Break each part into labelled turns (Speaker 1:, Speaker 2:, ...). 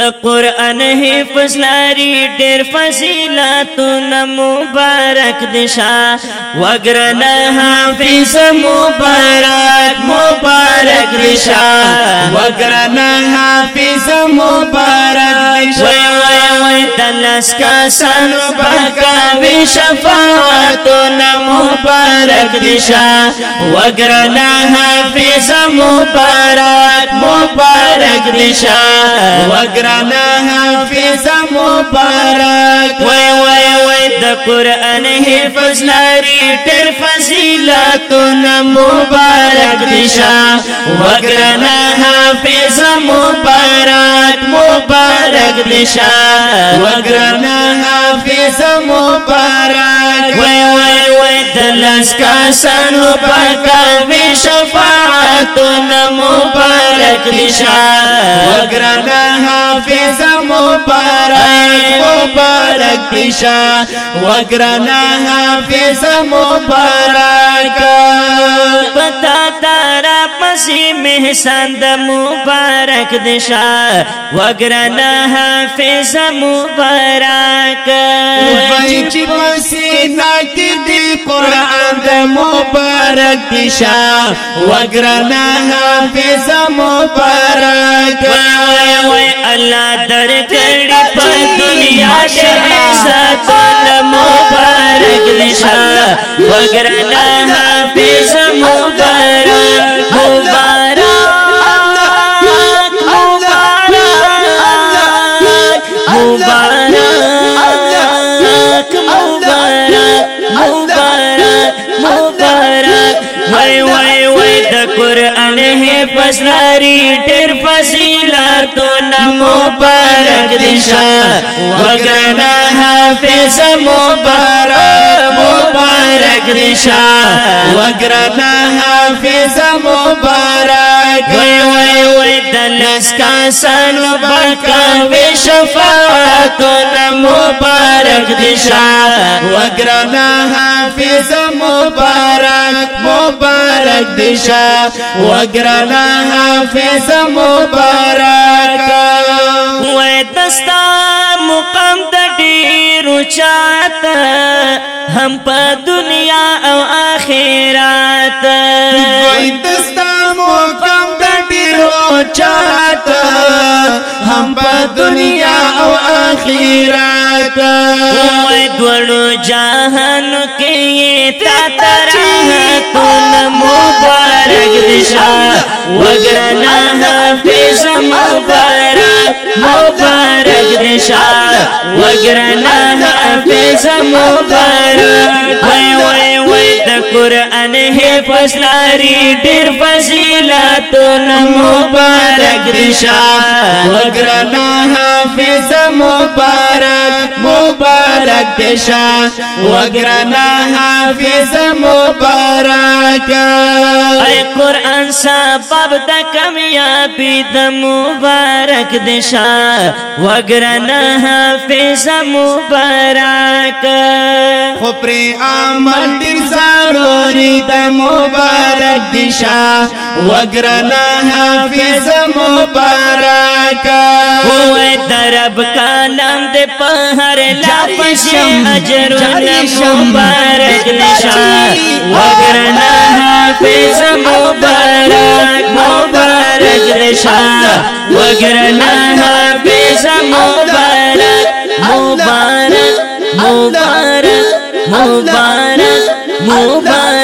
Speaker 1: د قران حفظ لري ډېر فضیلت مبارک دشا وگرنا حافظ مبارک مبارک دشا وگرنا حافظ مبارک دشا وای وای وای دلس کا سن بکاوی شفاعت مبارک دشا وگرنا حافظ مبارک نږدې شه وګرانا حافظ مبارک وای وای وای د قران حفظ لري ډېر فضیلتونه مبارک دي شه وګرانا حافظ مبارک مبارک دي شه وګرانا حافظ مبارک وای وای وای د لسکا سنو پکا وی شفاعتونه مبارک نشان وگرنا حافظ مبارک مبارک نشان وگرنا حافظ مبارک پتا تارا پسی محسن د مبارک دشا وگرنا حافظ مبارک وای چې پسی ناک دی مبارک دشا وگرنا حافظ مبارک وای وای الله در کړي په دنیا شهزاد مبارک دشا وگرنا اسراری تیر فضیلتنا مبارک دشا وگرنا حافظ مبارك مبارك دشا وگرنا حافظ مبارک وی وي وی دلس کا سن بکا وی شفاعتنا مبارک دشا وگرنا حافظ مبارك دشا وگرانا حافظ مبارکا وی دستا مقام دا دیرو چاہتا ہم پا دنیا او آخرات وی دستا مقام دا دیرو چاہتا ہم پا دنیا او اخیرات وای دوړو جهان کې تا ترحت مبارک دشا وگرنا حافظ مبارک مبارک دشا وگرنا حافظ مبارک وای وای وای د قران حفظ لري ډیر تون مبارک دشا وگرنا حافظ مبارک مبارک دشا وگرنا حافظ مبارک اے قرآن سبب دا کمیابی دا مبارک دشا وگرنا حافظ مبارک خپری عمل درزا مبارک دشا وگرنا حافظ مبارک ہوئے درب کالم دے پہر لاپش عجر مبارک دشا وگرنا حافظ مبارک مبارک دشا وگرنا حافظ مبارک مبارک مبارک مبارک مبارک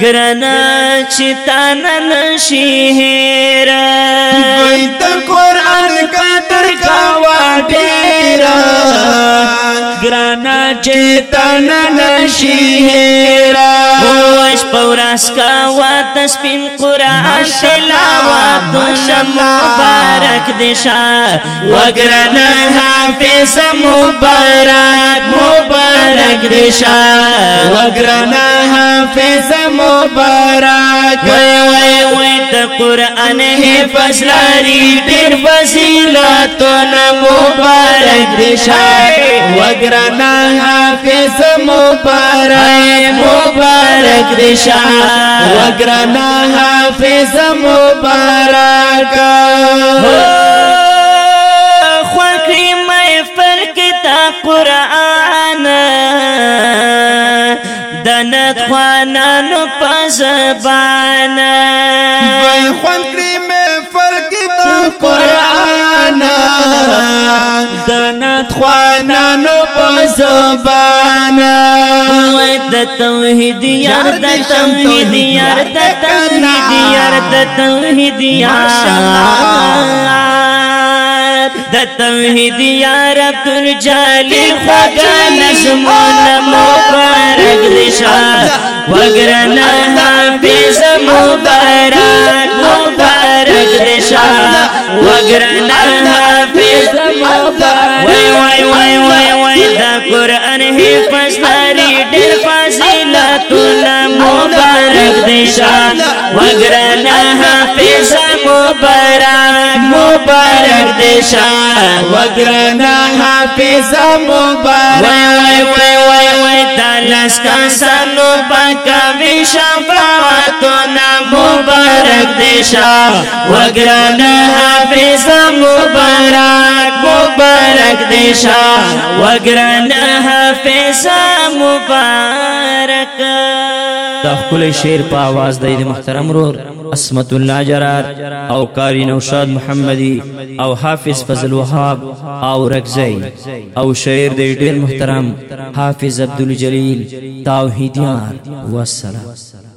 Speaker 1: گرنچ تن سیر تو کون کا درکا واٹ گرن چنل سیرا بواس کاوا تسبیم قرآن تلاوات مبارک دشا وگرن حافظ مبارک مبارک دشا وگرن حافظ مبارک وی وی وی تا قرآن حفظ لاری ډېر فضیلتونه مبارک دي شای وګرنا حافظ مبارک مبارک دي شای وګرنا حافظ مبارک خوکی محفل کې تا قران دنت خوانانو په زبانه قرآن پزبان د د د د د توحید توحید توحید توحید توحید یار یار یار یار یار خدا تمہیں دیا وگرنا حافظ مبارک مبارک قرشا وقرن الحافظ وي وي وي وي وي دا قرآن حفظ داري دل فضيلتنا مبارك دشا وقرن الحافظ مبارك مبارک دشا وي حافظ مبارک وي وي وای دلس کسانو پکوی شفاعتنا مبارک دشا وگرنا حافظ مبارک مبارک دشا وگرنا حافظ مبارک دا خپل شعر په आवाज د محترم رور اسمت الله جرار او قاری نوشاد محمدی او حافظ فضل وهاب او رکزی او شعر د ډیر محترم حافظ عبد الجلیل توحیدیان والسلام